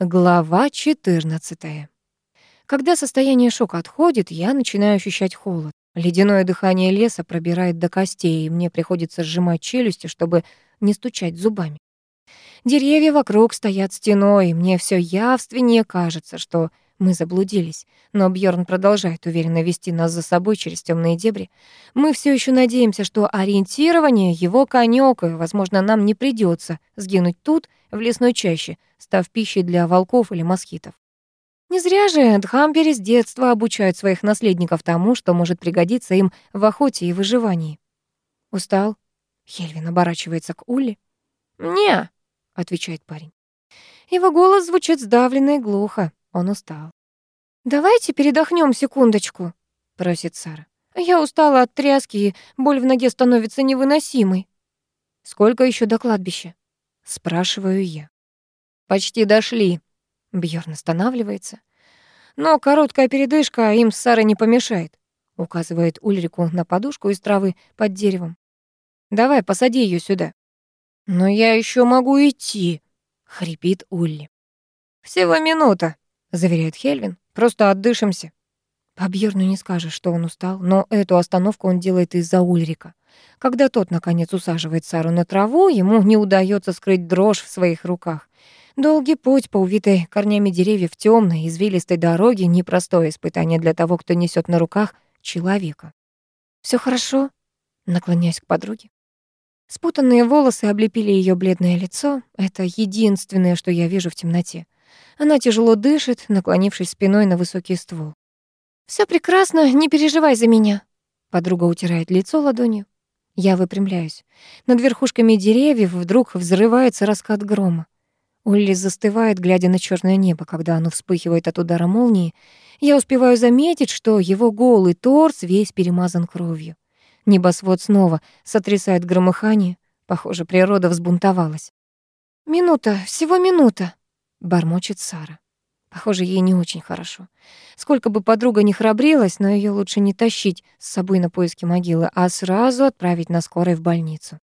Глава 14. Когда состояние шока отходит, я начинаю ощущать холод. Ледяное дыхание леса пробирает до костей, и мне приходится сжимать челюсти, чтобы не стучать зубами. Деревья вокруг стоят стеной, и мне все явственнее кажется, что мы заблудились. Но Бьорн продолжает уверенно вести нас за собой через темные дебри. Мы все еще надеемся, что ориентирование — его конёк, и, возможно, нам не придется сгинуть тут, в лесной чаще, став пищей для волков или москитов. Не зря же Дхамбери с детства обучают своих наследников тому, что может пригодиться им в охоте и выживании. «Устал?» Хельвин оборачивается к Улли. «Не», — отвечает парень. Его голос звучит сдавленно и глухо. Он устал. «Давайте передохнем секундочку», — просит Сара. «Я устала от тряски, и боль в ноге становится невыносимой». «Сколько еще до кладбища?» — спрашиваю я. «Почти дошли», — Бьёрн останавливается. «Но короткая передышка им с Сарой не помешает», — указывает Ульрику на подушку из травы под деревом. «Давай, посади ее сюда». «Но я еще могу идти», — хрипит Улли. «Всего минута», — заверяет Хельвин. «Просто отдышимся». По Бьерну не скажешь, что он устал, но эту остановку он делает из-за Ульрика. Когда тот, наконец, усаживает Сару на траву, ему не удается скрыть дрожь в своих руках. Долгий путь по увитой корнями деревьев темной, извилистой дороге — непростое испытание для того, кто несет на руках человека. Все хорошо?» — наклоняясь к подруге. Спутанные волосы облепили ее бледное лицо. Это единственное, что я вижу в темноте. Она тяжело дышит, наклонившись спиной на высокий ствол. Все прекрасно, не переживай за меня». Подруга утирает лицо ладонью. Я выпрямляюсь. Над верхушками деревьев вдруг взрывается раскат грома. Улли застывает, глядя на черное небо, когда оно вспыхивает от удара молнии. Я успеваю заметить, что его голый торс весь перемазан кровью. Небосвод снова сотрясает громыхание. Похоже, природа взбунтовалась. «Минута, всего минута», — бормочет Сара. Похоже, ей не очень хорошо. Сколько бы подруга ни храбрилась, но ее лучше не тащить с собой на поиски могилы, а сразу отправить на скорой в больницу.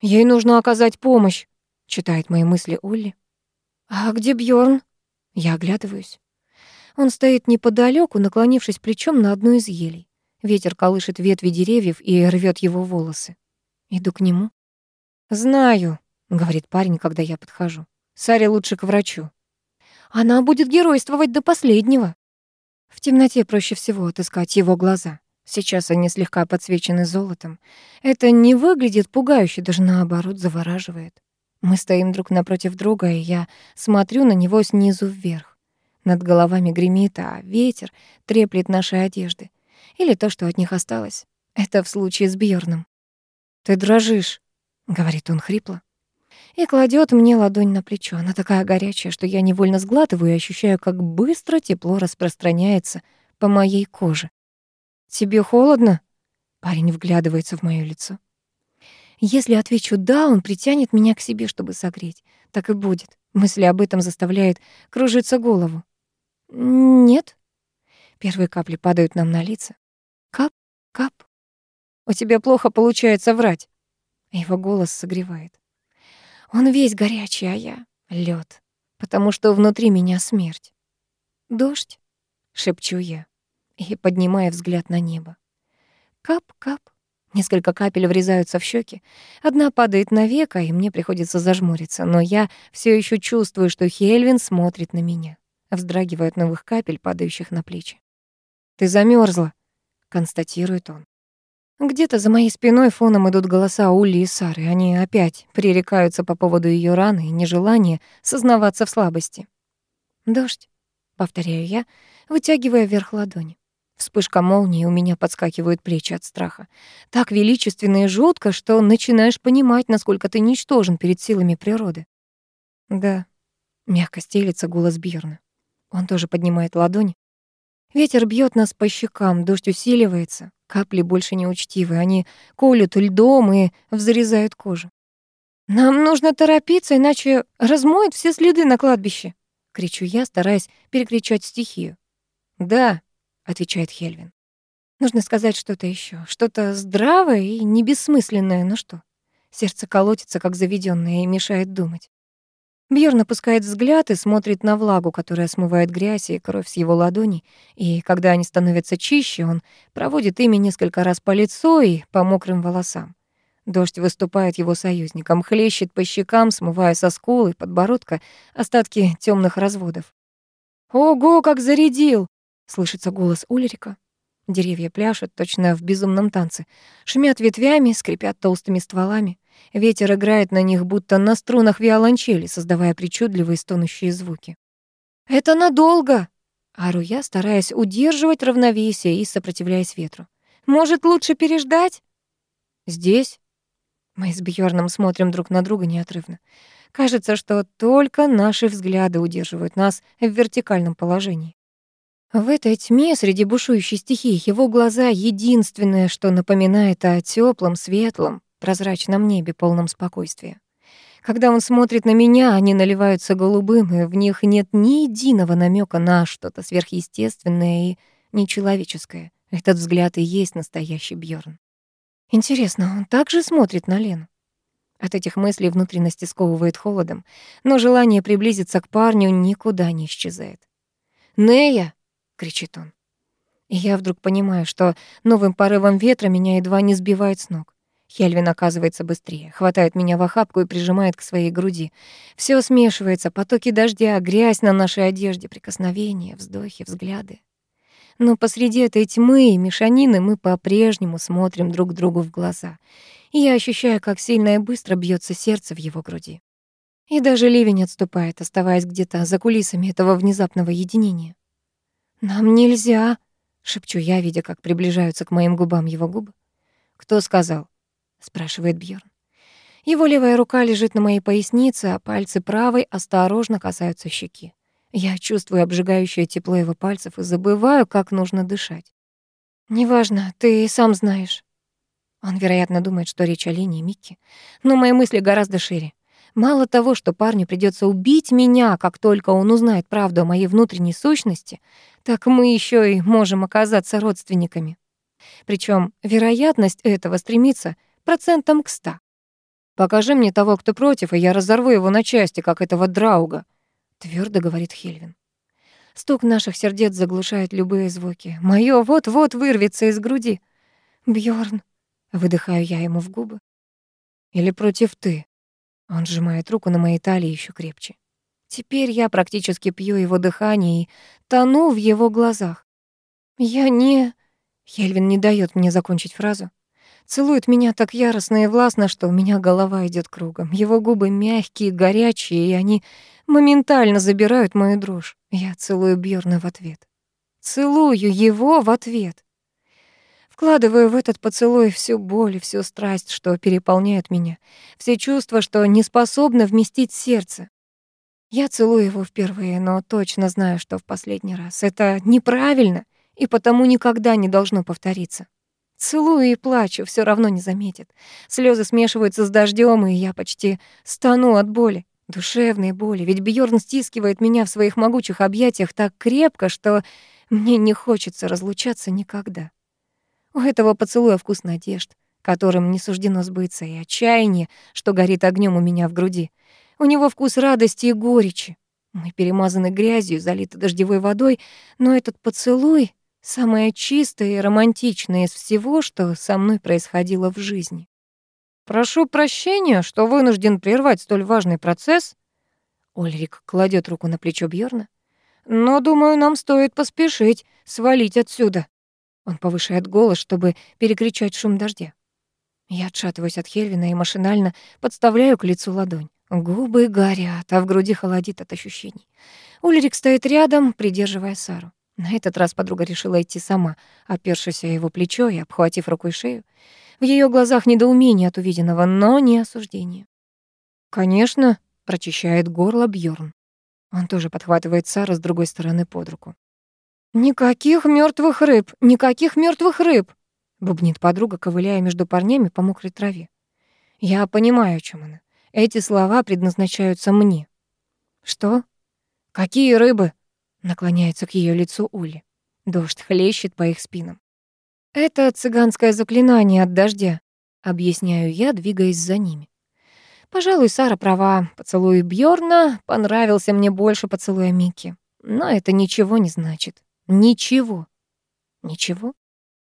«Ей нужно оказать помощь», — читает мои мысли Олли. «А где Бьорн? Я оглядываюсь. Он стоит неподалеку, наклонившись плечом на одну из елей. Ветер колышет ветви деревьев и рвет его волосы. Иду к нему. «Знаю», — говорит парень, когда я подхожу. «Саре лучше к врачу». Она будет геройствовать до последнего. В темноте проще всего отыскать его глаза. Сейчас они слегка подсвечены золотом. Это не выглядит пугающе, даже наоборот завораживает. Мы стоим друг напротив друга, и я смотрю на него снизу вверх. Над головами гремит, а ветер треплет наши одежды. Или то, что от них осталось. Это в случае с Бьорном. «Ты дрожишь», — говорит он хрипло и кладет мне ладонь на плечо. Она такая горячая, что я невольно сглатываю и ощущаю, как быстро тепло распространяется по моей коже. «Тебе холодно?» Парень вглядывается в моё лицо. Если отвечу «да», он притянет меня к себе, чтобы согреть. Так и будет. Мысли об этом заставляют кружиться голову. «Нет». Первые капли падают нам на лица. Кап, кап. «У тебя плохо получается врать». Его голос согревает. Он весь горячий, а я — лед, потому что внутри меня смерть. «Дождь?» — шепчу я и поднимая взгляд на небо. Кап-кап. Несколько капель врезаются в щеки. Одна падает на веко, и мне приходится зажмуриться, но я все еще чувствую, что Хельвин смотрит на меня, вздрагивая от новых капель, падающих на плечи. «Ты замерзла, констатирует он. Где-то за моей спиной фоном идут голоса Улли и Сары. Они опять пререкаются по поводу ее раны и нежелания сознаваться в слабости. «Дождь», — повторяю я, вытягивая вверх ладони. Вспышка молнии у меня подскакивают плечи от страха. Так величественно и жутко, что начинаешь понимать, насколько ты ничтожен перед силами природы. «Да», — мягко стелится голос Бьерна. Он тоже поднимает ладони. Ветер бьет нас по щекам, дождь усиливается. Капли больше не учтивы, они колют льдом и взрезают кожу. «Нам нужно торопиться, иначе размоют все следы на кладбище!» — кричу я, стараясь перекричать стихию. «Да», — отвечает Хельвин. «Нужно сказать что-то еще, что-то здравое и не бессмысленное, но что?» Сердце колотится, как заведённое, и мешает думать. Бьерн опускает взгляд и смотрит на влагу, которая смывает грязь и кровь с его ладоней, и когда они становятся чище, он проводит ими несколько раз по лицу и по мокрым волосам. Дождь выступает его союзником, хлещет по щекам, смывая со скулы и подбородка остатки темных разводов. «Ого, как зарядил!» — слышится голос Ульрика. Деревья пляшут, точно в безумном танце, шумят ветвями, скрипят толстыми стволами. Ветер играет на них, будто на струнах виолончели, создавая причудливые стонущие звуки. «Это надолго!» — ору я, стараясь удерживать равновесие и сопротивляясь ветру. «Может, лучше переждать?» «Здесь?» Мы с Бьорном смотрим друг на друга неотрывно. Кажется, что только наши взгляды удерживают нас в вертикальном положении. В этой тьме среди бушующей стихии его глаза — единственное, что напоминает о теплом, светлом, прозрачном небе, полном спокойствия. Когда он смотрит на меня, они наливаются голубым, и в них нет ни единого намека на что-то сверхъестественное и нечеловеческое. Этот взгляд и есть настоящий Бьорн. Интересно, он также смотрит на Лену? От этих мыслей внутренности сковывает холодом, но желание приблизиться к парню никуда не исчезает. «Нея!» — кричит он. И я вдруг понимаю, что новым порывом ветра меня едва не сбивает с ног. Хельвин оказывается быстрее, хватает меня в охапку и прижимает к своей груди. Все смешивается, потоки дождя, грязь на нашей одежде, прикосновения, вздохи, взгляды. Но посреди этой тьмы и мешанины мы по-прежнему смотрим друг другу в глаза. И я ощущаю, как сильно и быстро бьется сердце в его груди. И даже ливень отступает, оставаясь где-то за кулисами этого внезапного единения. «Нам нельзя», — шепчу я, видя, как приближаются к моим губам его губы. «Кто сказал?» — спрашивает Бьорн. Его левая рука лежит на моей пояснице, а пальцы правой осторожно касаются щеки. Я чувствую обжигающее тепло его пальцев и забываю, как нужно дышать. «Неважно, ты сам знаешь». Он, вероятно, думает, что речь о линии Микки. Но мои мысли гораздо шире. Мало того, что парню придется убить меня, как только он узнает правду о моей внутренней сущности, так мы еще и можем оказаться родственниками. Причем вероятность этого стремится процентом к ста. «Покажи мне того, кто против, и я разорву его на части, как этого драуга», — твердо говорит Хельвин. Стук наших сердец заглушает любые звуки. Моё вот-вот вырвется из груди. Бьорн, выдыхаю я ему в губы. Или против ты? Он сжимает руку на моей талии еще крепче. Теперь я практически пью его дыхание и тону в его глазах. Я не... Хельвин не дает мне закончить фразу. Целует меня так яростно и властно, что у меня голова идет кругом. Его губы мягкие, горячие, и они моментально забирают мою дрожь. Я целую Бьорна в ответ. Целую его в ответ. Вкладываю в этот поцелуй всю боль и всю страсть, что переполняет меня, все чувства, что не способны вместить сердце. Я целую его впервые, но точно знаю, что в последний раз. Это неправильно и потому никогда не должно повториться. Целую и плачу, все равно не заметит. Слезы смешиваются с дождем, и я почти стану от боли. Душевной боли, ведь Бьорн стискивает меня в своих могучих объятиях так крепко, что мне не хочется разлучаться никогда. У этого поцелуя вкус надежд, которым не суждено сбыться, и отчаяние, что горит огнем у меня в груди. У него вкус радости и горечи. Мы перемазаны грязью, залиты дождевой водой, но этот поцелуй — самое чистое и романтичное из всего, что со мной происходило в жизни. «Прошу прощения, что вынужден прервать столь важный процесс», Ольрик кладет руку на плечо Бьорна. «Но, думаю, нам стоит поспешить, свалить отсюда». Он повышает голос, чтобы перекричать шум дождя. Я отшатываюсь от Хельвина и машинально подставляю к лицу ладонь. Губы горят, а в груди холодит от ощущений. Ульрик стоит рядом, придерживая Сару. На этот раз подруга решила идти сама, опершись о его плечо и обхватив рукой шею. В ее глазах недоумение от увиденного, но не осуждение. «Конечно», — прочищает горло Бьорн. Он тоже подхватывает Сару с другой стороны под руку. «Никаких мертвых рыб! Никаких мертвых рыб!» — бубнит подруга, ковыляя между парнями по мокрой траве. Я понимаю, о чем она. Эти слова предназначаются мне. «Что? Какие рыбы?» — наклоняется к ее лицу Ули. Дождь хлещет по их спинам. «Это цыганское заклинание от дождя», — объясняю я, двигаясь за ними. Пожалуй, Сара права. Поцелуй Бьорна понравился мне больше поцелуя Мики. Но это ничего не значит. Ничего. Ничего.